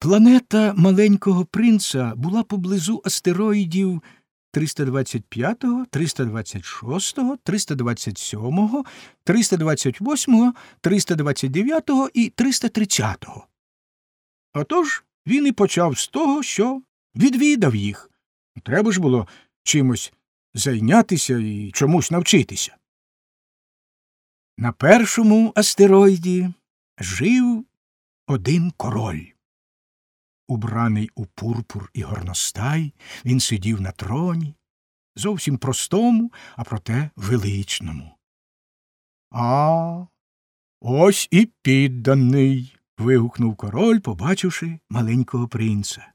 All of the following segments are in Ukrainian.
Планета маленького принца була поблизу астероїдів 325, 326, 327, 328, 329 і 330. Отож він і почав з того, що відвідав їх. Треба ж було чимось зайнятися і чомусь навчитися. На першому астероїді жив один король. Убраний у пурпур і горностай, він сидів на троні, зовсім простому, а проте величному. А, ось і підданий. вигукнув король, побачивши маленького принца.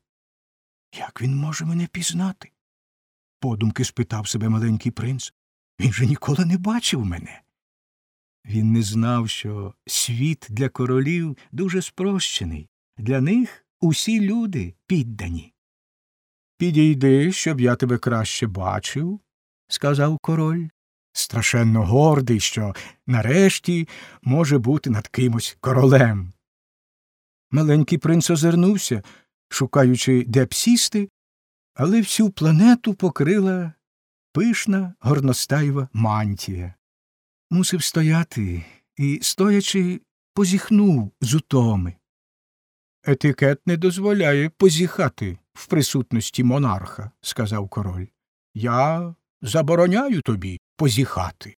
Як він може мене пізнати? подумки спитав себе маленький принц. Він же ніколи не бачив мене. Він не знав, що світ для королів дуже спрощений, для них усі люди піддані. Підійди, щоб я тебе краще бачив, сказав король, страшенно гордий, що нарешті може бути над кимось королем. Маленький принц озирнувся, шукаючи, де б сісти, але всю планету покрила пишна горностаєва мантія. Мусив стояти і, стоячи, позіхнув з утоми. Етикет не дозволяє позіхати в присутності монарха, сказав король. Я забороняю тобі позіхати.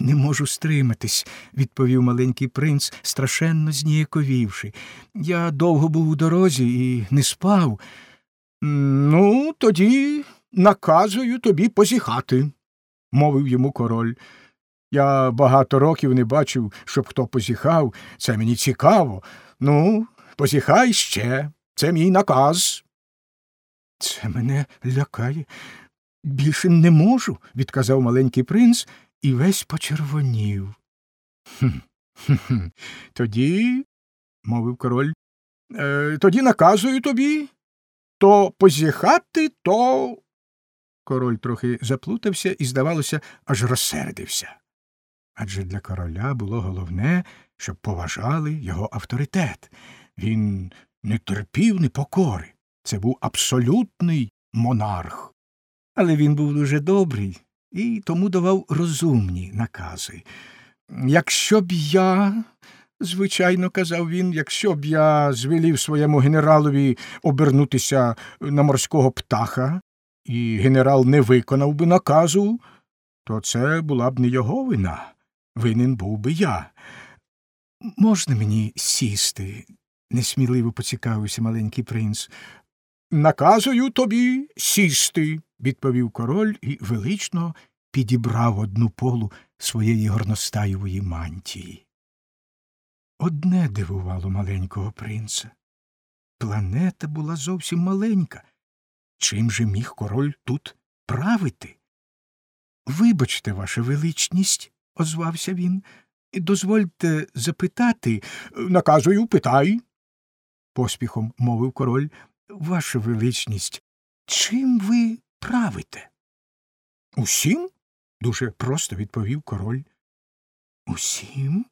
Не можу стриматись, відповів маленький принц, страшенно зніяковівши. Я довго був у дорозі і не спав. Ну, тоді наказую тобі позіхати, мовив йому король. Я багато років не бачив, щоб хто позіхав. Це мені цікаво. Ну, позіхай ще. Це мій наказ. Це мене лякає. Більше не можу, відказав маленький принц і весь почервонів. «Хм, хм, Тоді, мовив король, «е, тоді наказую тобі то позіхати, то. Король трохи заплутався і, здавалося, аж розсердився. Адже для короля було головне, щоб поважали його авторитет. Він не терпів непокори. Це був абсолютний монарх. Але він був дуже добрий і тому давав розумні накази. Якщо б я, звичайно, казав він, якщо б я звелів своєму генералові обернутися на морського птаха, і генерал не виконав би наказу, то це була б не його вина. Винен був би я. Можна мені сісти? Несміливо поцікавився маленький принц. Наказую тобі сісти, відповів король і велично підібрав одну полу своєї горностаєвої мантії. Одне дивувало маленького принца. Планета була зовсім маленька. Чим же міг король тут правити? Вибачте, ваша величність, озвався він, дозвольте запитати, наказую, питай, поспіхом мовив король. Ваша величність, чим ви правите? Усім? дуже просто відповів король. Усім?